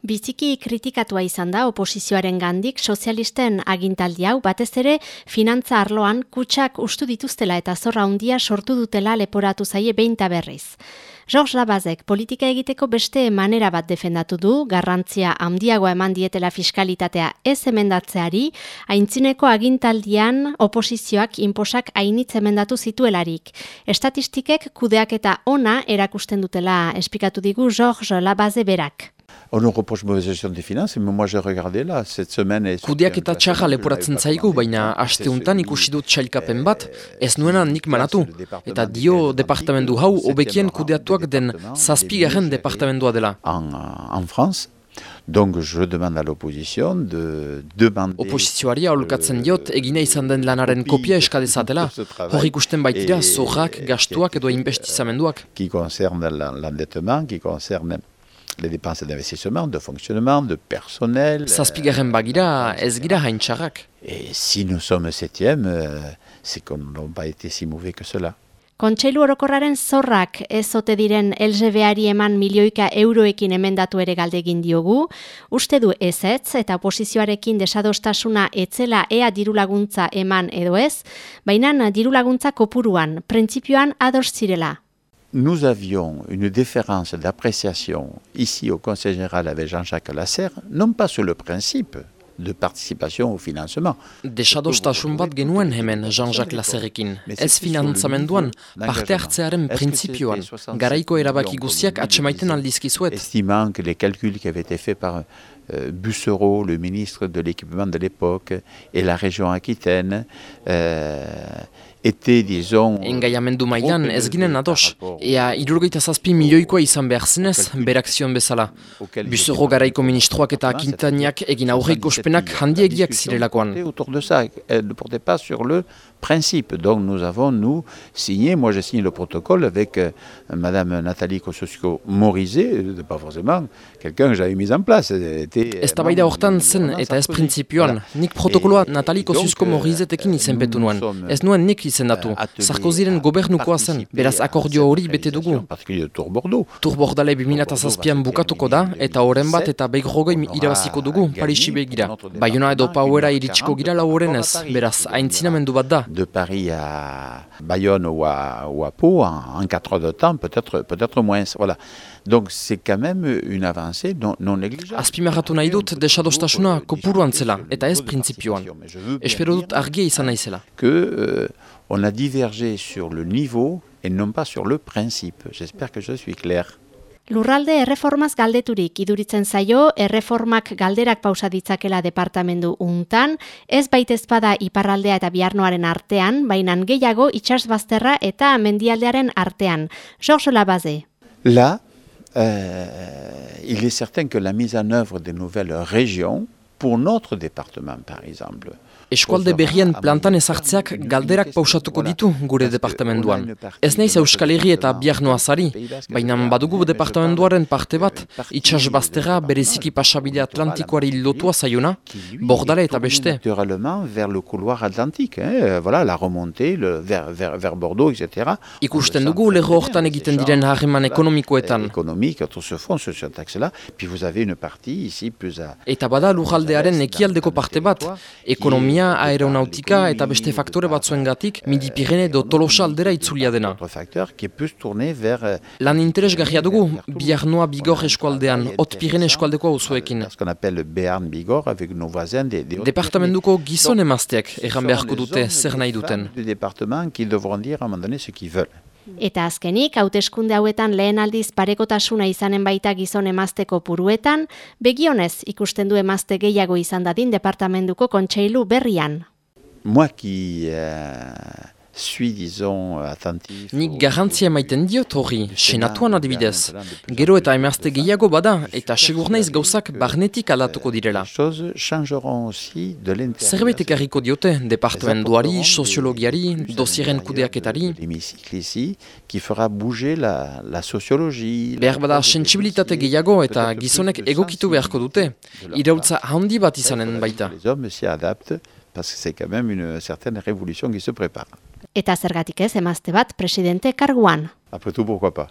Biziki kritikatua izan da oposizioaren gandik sozialisten agintaldi hau batez ere finantza arloan kutsak ustu dituztela eta zorra handia sortu dutela leporatu zaie behinta berriz. George Labazek politika egiteko beste manera bat defendatu du, garrantzia handiagoa eman dietela fiskalitatea ez emendatzeari, haintzineko agintaldian oposizioak inposak hainitz emendatu zituelarik. Estatistikek kudeak eta ona erakusten dutela espikatu digu George Labaze berak. On nous reproche mauvaise gestion des finances, mais moi j'ai regardé là, cette semaine... Kudiak eta txarra leporatzen zaigu, baina asteuntan ikusi dut txailkapen bat, ez nuena nik manatu. Eta dio departamendu hau, obekien kudeatuak den zazpigaren departamendua dela. En, en France, Donc je demande à l'opposition de demander... Oposizioari aholkatzen diot, egine izan den lanaren kopia eskadezatela. Hor ikusten baitira, zorrak, gastuak edo inbestizamenduak. Qui concerne l'endettement, qui concerne les dépenses d'investissement, de fonctionnement, de personnel. Zazpigaren bagira, ez gira hain txarrak. Et si nous sommes septième, euh, c'est qu'on n'a pas été si mauvais que cela. Kontseilu orokorraren zorrak ez ote diren LGBari eman milioika euroekin emendatu ere galdegin diogu, uste du ezetz eta oposizioarekin desadostasuna etzela ea dirulaguntza eman edo ez, baina dirulaguntza kopuruan, printzipioan ados zirela. Nous avions une différence d'appréciation ici au Conseil général avec Jean-Jacques Lasserre, non pas sur le principe de participation au financement. Desadostasun bat genuen hemen Jean-Jacques. Ez finantzamenduan, parte hartzearen printzipioan. Garaiko erabaki guziak atxemaiten aldizkizuet. Estimant que les calculs qui avaient été faits par euh, Bussereau, le ministre de l'équipement de l'époque, et la région Aquitaine, euh, ete, dizon... Engaiamendu mailan ez ginen ados. Ea, irurgeita zazpi milioikoa izan behar zinez, berak zion bezala. Buzero garaiko ministroak eta akintaniak egin aurre ikospenak handiegiak zirelakoan. Principe. Donc nous avons, nous, signé, moi j'ai signé le protocole avec euh, Madame Nathalie Kosciusko-Morizet, euh, pas forcément quelqu'un que j'avais mis en place. Ez tabaida hortan zen eta ez printzipioan. Nik protokoloa Nathalie Kosciusko-Morizetekin izenpetu nuen. Ez nuen nik izendatu. Sarkoziren gobernukoa zen. Beraz akordio hori bete dugu. Tour Bordale 2008an bukatuko da eta horren bat eta begrogoi irabaziko dugu Parisi begira. Bayona edo pauera iritsiko gira lauren ez. Beraz, haintzinamendu bat da. De Paris à Bayonne ou à, ou à Pau en, en 4 heures de temps, peut-être peut moins. Voilà. Donc c'est quand même une avancée non, non négligeable. Azpimarratu nahi dut desadostasuna kopuruan zela eta ez printzipioan. Espero dut argia izan naizela. Que euh, on a divergé sur le niveau et non pas sur le principe. J'espère que je suis clair. Lurralde erreformaz galdeturik iduritzen zaio, erreformak galderak pausa ditzakela departamendu untan, ez baitezpada iparraldea eta biarnoaren artean, bainan gehiago itxasbazterra eta mendialdearen artean. Georges Labaze. Là, euh, il est certain que la mise en œuvre des nouvelles régions, pour notre département par exemple, Eskualde berrien plantan ezartzeak galderak pausatuko ditu gure departamenduan. Ez naiz Euskal Herri eta Biarnoa zari, baina badugu departamenduaren parte bat, itxas baztera bereziki pasabide atlantikoari lotua zaiona, bordale eta beste. vers le couloir atlantique, eh? voilà, la remontée, le, vers, vers, vers Bordeaux, etc. Ikusten dugu lego hortan egiten diren harreman ekonomikoetan. Ekonomik, autour se font sur cet axe-là, puis vous avez une partie ici plus à... Eta bada lujaldearen ekialdeko parte bat, ekonomia aeronautika eta beste faktore batzuengatik midi Pirene do Tolosa aldera itzulia dena. Lan interesgarria dugu, Biarnoa Bigor eskualdean, Ot Pirene eskualdeko auzuekin. Departamentuko gizon emazteak erran beharko dute zer nahi duten. Eta azkenik, hauteskunde hauetan lehen aldiz parekotasuna izanen baita gizon emazteko puruetan, begionez ikusten du emazte gehiago izan dadin departamentuko kontseilu berrian. Moi qui... Uh... suis, disons, attentif... Nik garantzia maiten diot hori, senatuan adibidez. Gero eta emazte gehiago bada, eta segur naiz gauzak barnetik aldatuko direla. Zerbait ekarriko diote, departamentuari, soziologiari, dosieren kudeaketari. qui fera bouger la, la sociologie... Behar bada, sensibilitate gehiago eta gizonek egokitu beharko dute. Irautza handi bat izanen baita. Les hommes s'y adaptent, parce que c'est quand même une certaine révolution qui se prépare. Eta zergatik ez emazte bat presidente karguan. Après tout, pourquoi pas